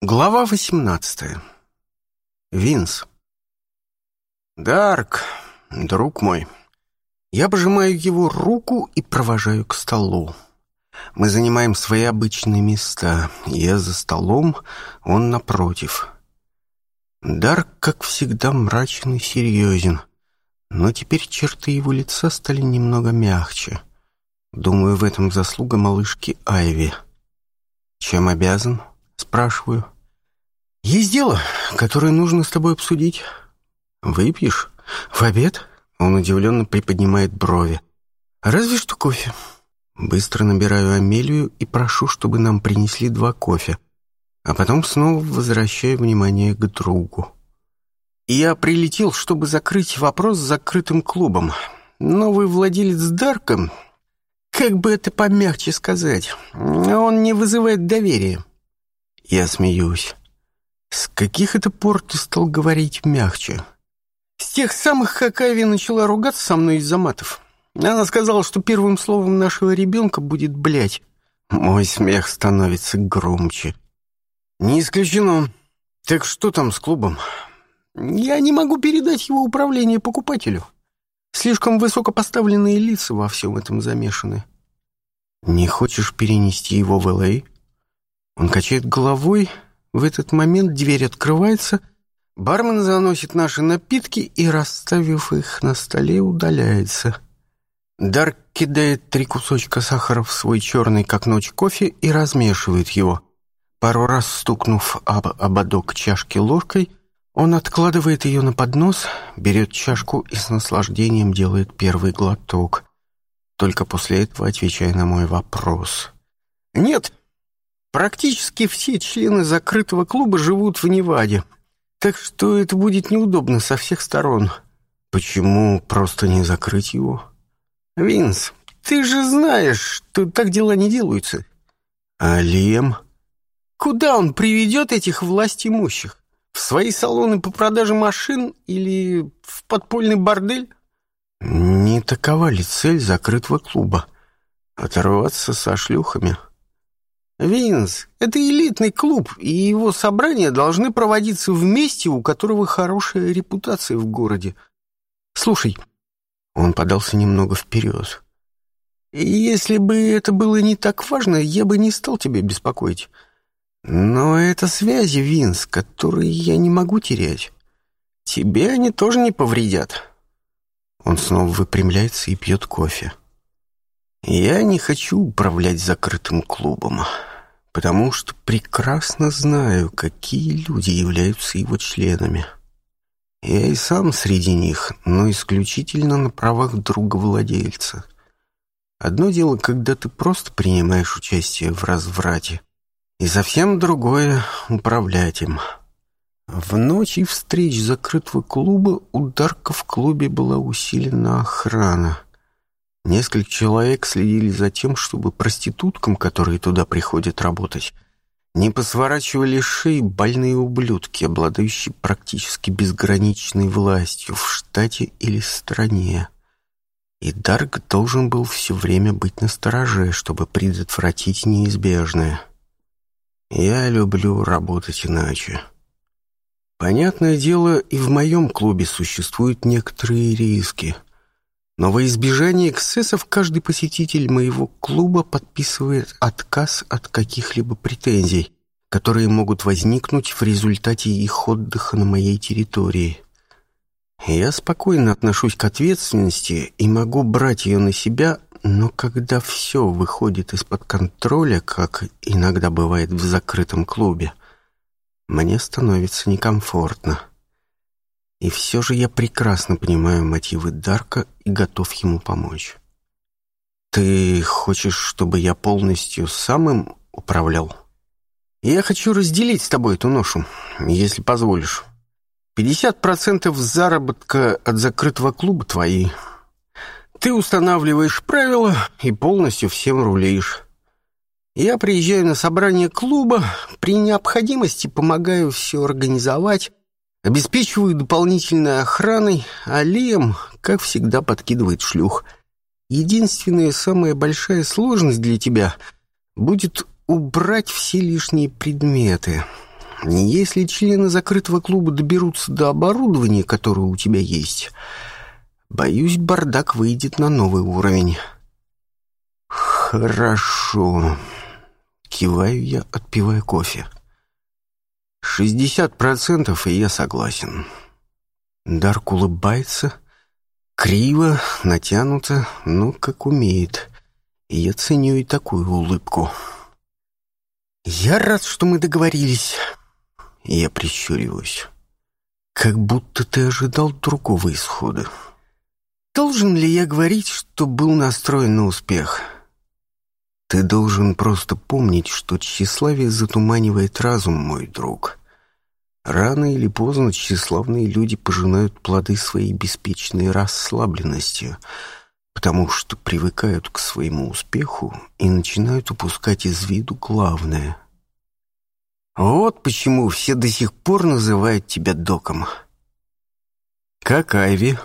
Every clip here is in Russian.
Глава 18. Винс. Дарк, друг мой. Я пожимаю его руку и провожаю к столу. Мы занимаем свои обычные места. Я за столом, он напротив. Дарк, как всегда, мрачен и серьезен. Но теперь черты его лица стали немного мягче. Думаю, в этом заслуга малышки Айви. Чем обязан? — Спрашиваю. «Есть дело, которое нужно с тобой обсудить. Выпьешь? В обед?» Он удивленно приподнимает брови. «Разве что кофе». Быстро набираю Амелию и прошу, чтобы нам принесли два кофе. А потом снова возвращаю внимание к другу. «Я прилетел, чтобы закрыть вопрос с закрытым клубом. Новый владелец Дарка, как бы это помягче сказать, он не вызывает доверия». Я смеюсь. С каких это пор ты стал говорить мягче? С тех самых, как Ави начала ругаться со мной из-за матов. Она сказала, что первым словом нашего ребенка будет «блять». Мой смех становится громче. Не исключено. Так что там с клубом? Я не могу передать его управление покупателю. Слишком высокопоставленные лица во всем этом замешаны. Не хочешь перенести его в Л.А.? Он качает головой. В этот момент дверь открывается. Бармен заносит наши напитки и, расставив их на столе, удаляется. Дарк кидает три кусочка сахара в свой черный, как ночь, кофе и размешивает его. Пару раз стукнув об ободок чашки ложкой, он откладывает ее на поднос, берет чашку и с наслаждением делает первый глоток. Только после этого отвечая на мой вопрос. «Нет, Практически все члены закрытого клуба живут в Неваде, так что это будет неудобно со всех сторон. Почему просто не закрыть его? Винс, ты же знаешь, что так дела не делаются. А Лем? Куда он приведет этих власть имущих? В свои салоны по продаже машин или в подпольный бордель? Не такова ли цель закрытого клуба? Оторваться со шлюхами? — Винс, это элитный клуб, и его собрания должны проводиться в месте, у которого хорошая репутация в городе. Слушай, он подался немного вперед. Если бы это было не так важно, я бы не стал тебя беспокоить. Но это связи, Винс, которые я не могу терять. Тебе они тоже не повредят. Он снова выпрямляется и пьет кофе. Я не хочу управлять закрытым клубом потому что прекрасно знаю, какие люди являются его членами. Я и сам среди них, но исключительно на правах друга-владельца. Одно дело, когда ты просто принимаешь участие в разврате, и совсем другое — управлять им. В ночь и встреч закрытого клуба у Дарка в клубе была усилена охрана — Несколько человек следили за тем, чтобы проституткам, которые туда приходят работать, не посворачивали шеи больные ублюдки, обладающие практически безграничной властью в штате или стране. И Дарк должен был все время быть на настороже, чтобы предотвратить неизбежное. Я люблю работать иначе. Понятное дело, и в моем клубе существуют некоторые риски — но во избежание эксцессов каждый посетитель моего клуба подписывает отказ от каких-либо претензий, которые могут возникнуть в результате их отдыха на моей территории. Я спокойно отношусь к ответственности и могу брать ее на себя, но когда все выходит из-под контроля, как иногда бывает в закрытом клубе, мне становится некомфортно. И все же я прекрасно понимаю мотивы Дарка и готов ему помочь. Ты хочешь, чтобы я полностью самым управлял? Я хочу разделить с тобой эту ношу, если позволишь. 50% заработка от закрытого клуба твои. Ты устанавливаешь правила и полностью всем рулеешь. Я приезжаю на собрание клуба, при необходимости помогаю все организовать, обеспечивают дополнительной охраной, а Лем, как всегда, подкидывает шлюх. Единственная самая большая сложность для тебя будет убрать все лишние предметы. Если члены закрытого клуба доберутся до оборудования, которое у тебя есть, боюсь, бардак выйдет на новый уровень. Хорошо. Киваю я, отпивая кофе. — Шестьдесят процентов, и я согласен. Дарк улыбается, криво, натянуто, но как умеет. Я ценю и такую улыбку. Я рад, что мы договорились. Я прищуриваюсь. Как будто ты ожидал другого исхода. Должен ли я говорить, что был настроен на успех? Ты должен просто помнить, что тщеславие затуманивает разум, мой друг. Рано или поздно тщеславные люди пожинают плоды своей беспечной расслабленности, потому что привыкают к своему успеху и начинают упускать из виду главное. Вот почему все до сих пор называют тебя доком. Как Айви.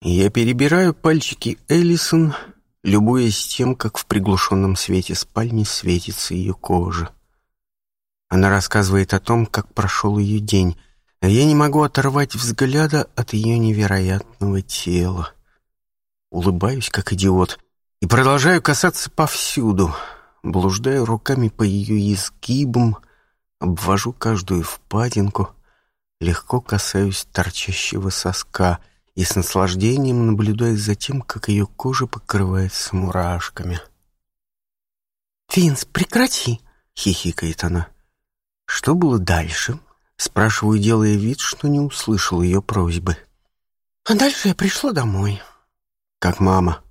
Я перебираю пальчики Эллисон, любуясь тем, как в приглушенном свете спальни светится ее кожа. Она рассказывает о том, как прошел ее день. Я не могу оторвать взгляда от ее невероятного тела. Улыбаюсь, как идиот, и продолжаю касаться повсюду. Блуждаю руками по ее изгибам, обвожу каждую впадинку, легко касаюсь торчащего соска и с наслаждением наблюдаю за тем, как ее кожа покрывается мурашками. «Финс, прекрати!» — хихикает она. Что было дальше? Спрашиваю, делая вид, что не услышал ее просьбы. А дальше я пришла домой. Как мама.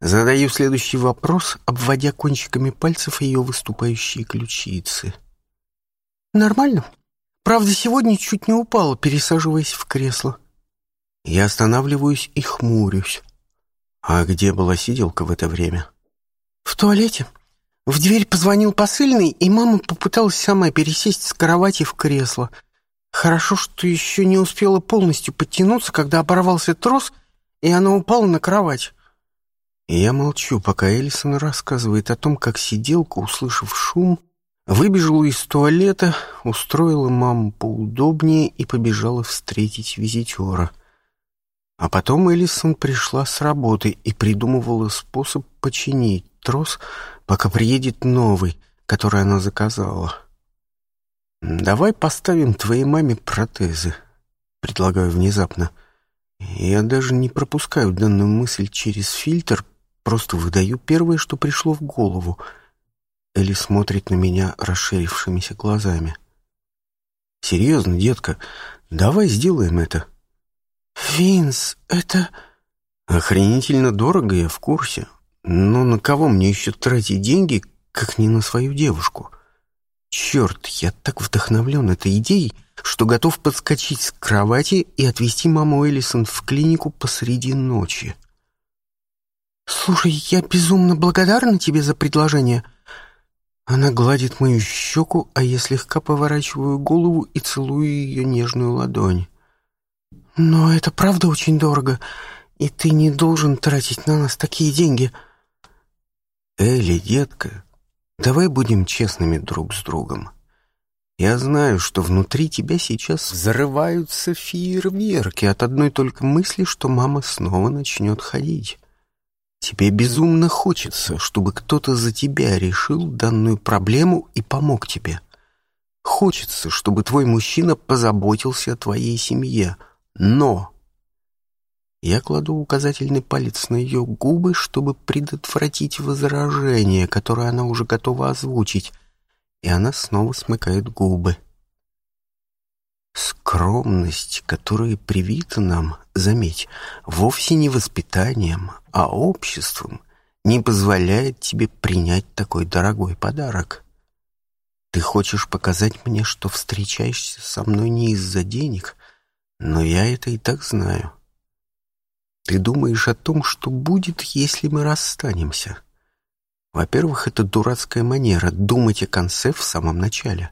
Задаю следующий вопрос, обводя кончиками пальцев ее выступающие ключицы. Нормально. Правда, сегодня чуть не упала, пересаживаясь в кресло. Я останавливаюсь и хмурюсь. А где была сиделка в это время? В туалете. В дверь позвонил посыльный, и мама попыталась сама пересесть с кровати в кресло. Хорошо, что еще не успела полностью подтянуться, когда оборвался трос, и она упала на кровать. Я молчу, пока Элисон рассказывает о том, как сиделка, услышав шум, выбежала из туалета, устроила маму поудобнее и побежала встретить визитера. А потом Элисон пришла с работы и придумывала способ починить трос, пока приедет новый, который она заказала. «Давай поставим твоей маме протезы», — предлагаю внезапно. Я даже не пропускаю данную мысль через фильтр, просто выдаю первое, что пришло в голову. Элли смотрит на меня расширившимися глазами. «Серьезно, детка, давай сделаем это». «Винс, это...» «Охренительно дорого, я в курсе. Но на кого мне еще тратить деньги, как не на свою девушку? Черт, я так вдохновлен этой идеей, что готов подскочить с кровати и отвезти маму Эллисон в клинику посреди ночи. «Слушай, я безумно благодарна тебе за предложение». Она гладит мою щеку, а я слегка поворачиваю голову и целую ее нежную ладонь. «Но это правда очень дорого, и ты не должен тратить на нас такие деньги». Элли, детка, давай будем честными друг с другом. Я знаю, что внутри тебя сейчас взрываются фейерверки от одной только мысли, что мама снова начнет ходить. Тебе безумно хочется, чтобы кто-то за тебя решил данную проблему и помог тебе. Хочется, чтобы твой мужчина позаботился о твоей семье. Но я кладу указательный палец на ее губы, чтобы предотвратить возражение, которое она уже готова озвучить, и она снова смыкает губы. Скромность, которая привита нам, заметь, вовсе не воспитанием, а обществом, не позволяет тебе принять такой дорогой подарок. Ты хочешь показать мне, что встречаешься со мной не из-за денег, но я это и так знаю. — ты думаешь о том, что будет, если мы расстанемся. Во-первых, это дурацкая манера думать о конце в самом начале.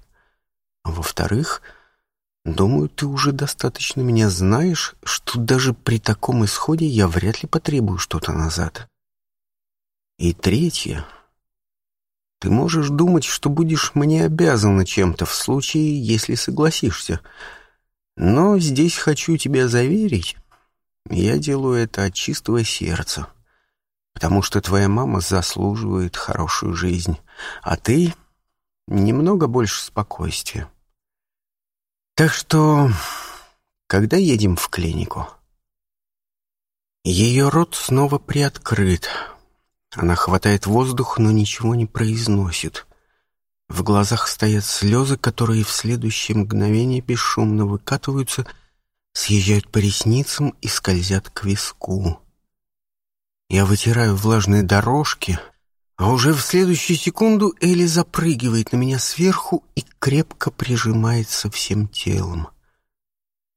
А во-вторых, думаю, ты уже достаточно меня знаешь, что даже при таком исходе я вряд ли потребую что-то назад. И третье, ты можешь думать, что будешь мне обязана чем-то в случае, если согласишься. Но здесь хочу тебя заверить, я делаю это от чистого сердца, потому что твоя мама заслуживает хорошую жизнь, а ты немного больше спокойствия. Так что, когда едем в клинику? Ее рот снова приоткрыт. Она хватает воздух, но ничего не произносит. В глазах стоят слезы, которые в следующее мгновение бесшумно выкатываются — съезжают по ресницам и скользят к виску. Я вытираю влажные дорожки, а уже в следующую секунду Элли запрыгивает на меня сверху и крепко прижимается всем телом.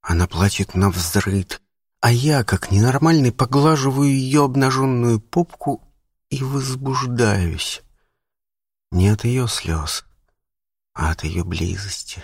Она плачет на взрыд, а я, как ненормальный, поглаживаю ее обнаженную попку и возбуждаюсь. Не от ее слез, а от ее близости.